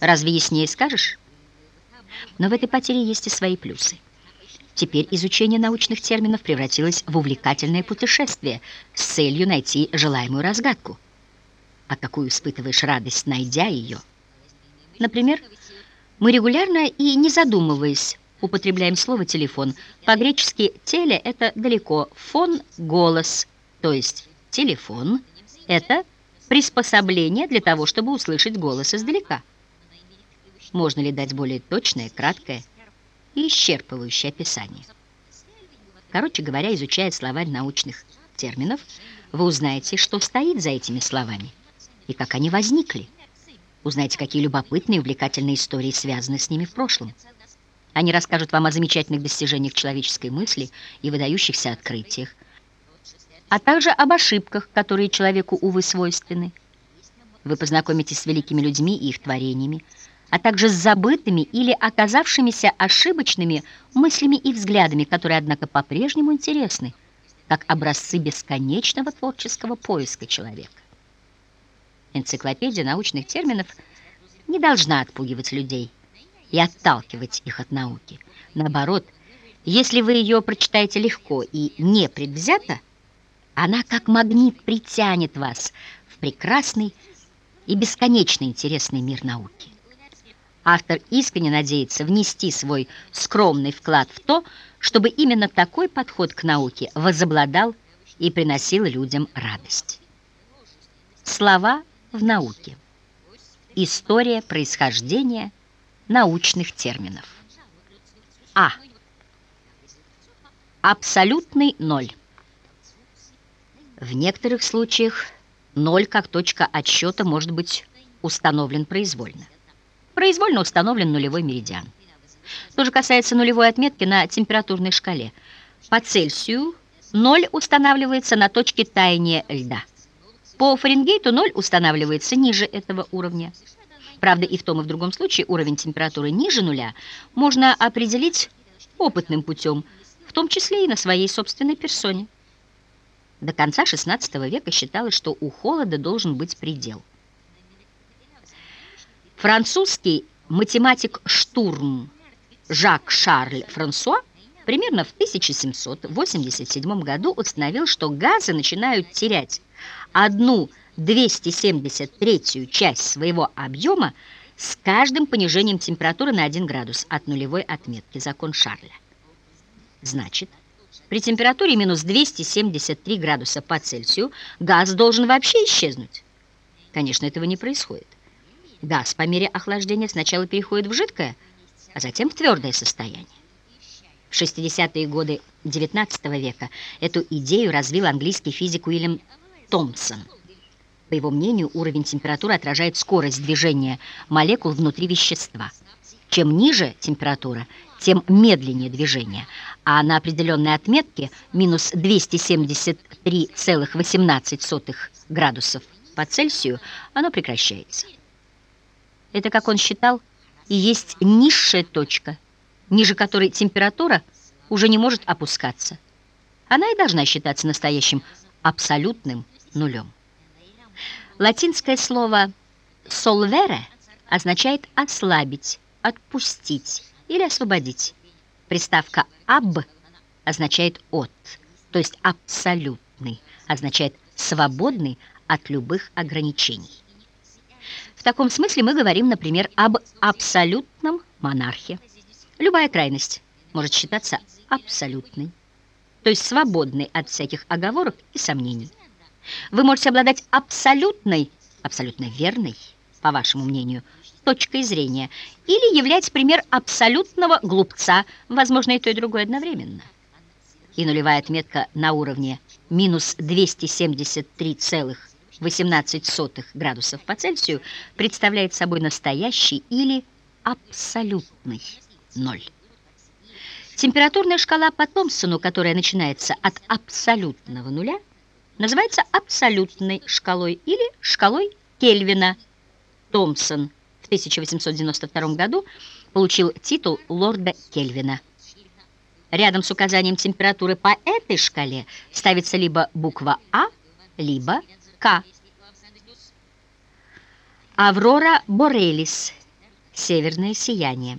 Разве яснее скажешь? Но в этой потере есть и свои плюсы. Теперь изучение научных терминов превратилось в увлекательное путешествие с целью найти желаемую разгадку. А какую испытываешь радость, найдя ее? Например, мы регулярно и не задумываясь употребляем слово «телефон». По-гречески «теле» — это далеко, «фон» — голос, то есть телефон — это приспособление для того, чтобы услышать голос издалека. Можно ли дать более точное, краткое и исчерпывающее описание? Короче говоря, изучая словарь научных терминов, вы узнаете, что стоит за этими словами и как они возникли. Узнаете, какие любопытные и увлекательные истории связаны с ними в прошлом. Они расскажут вам о замечательных достижениях человеческой мысли и выдающихся открытиях, а также об ошибках, которые человеку, увы, свойственны. Вы познакомитесь с великими людьми и их творениями, а также с забытыми или оказавшимися ошибочными мыслями и взглядами, которые, однако, по-прежнему интересны, как образцы бесконечного творческого поиска человека. Энциклопедия научных терминов не должна отпугивать людей и отталкивать их от науки. Наоборот, если вы ее прочитаете легко и непредвзято, она как магнит притянет вас в прекрасный и бесконечно интересный мир науки. Автор искренне надеется внести свой скромный вклад в то, чтобы именно такой подход к науке возобладал и приносил людям радость. Слова в науке. История происхождения научных терминов. А. Абсолютный ноль. В некоторых случаях ноль как точка отсчета может быть установлен произвольно. Произвольно установлен нулевой меридиан. То же касается нулевой отметки на температурной шкале. По Цельсию ноль устанавливается на точке таяния льда. По Фаренгейту ноль устанавливается ниже этого уровня. Правда, и в том, и в другом случае уровень температуры ниже нуля можно определить опытным путем, в том числе и на своей собственной персоне. До конца XVI века считалось, что у холода должен быть предел. Французский математик Штурм Жак Шарль Франсуа примерно в 1787 году установил, что газы начинают терять одну 273 часть своего объема с каждым понижением температуры на 1 градус от нулевой отметки, закон Шарля. Значит, при температуре минус 273 градуса по Цельсию газ должен вообще исчезнуть. Конечно, этого не происходит. Газ по мере охлаждения сначала переходит в жидкое, а затем в твердое состояние. В 60-е годы XIX века эту идею развил английский физик Уильям Томпсон. По его мнению, уровень температуры отражает скорость движения молекул внутри вещества. Чем ниже температура, тем медленнее движение, а на определенной отметке минус 273,18 градусов по Цельсию оно прекращается. Это, как он считал, и есть низшая точка, ниже которой температура уже не может опускаться. Она и должна считаться настоящим абсолютным нулем. Латинское слово «solvere» означает «ослабить», «отпустить» или «освободить». Приставка «аб» означает «от», то есть «абсолютный», означает «свободный от любых ограничений». Таком смысле мы говорим, например, об абсолютном монархе. Любая крайность может считаться абсолютной, то есть свободной от всяких оговорок и сомнений. Вы можете обладать абсолютной, абсолютно верной, по вашему мнению, точкой зрения, или являть пример абсолютного глупца, возможно, и то, и другое одновременно. И нулевая отметка на уровне минус 273,18 градусов по Цельсию представляет собой настоящий или абсолютный ноль. Температурная шкала по Томпсону, которая начинается от абсолютного нуля, называется абсолютной шкалой или шкалой Кельвина. Томпсон в 1892 году получил титул лорда Кельвина. Рядом с указанием температуры по этой шкале ставится либо буква А, либо К. Аврора Борелис, Северное сияние.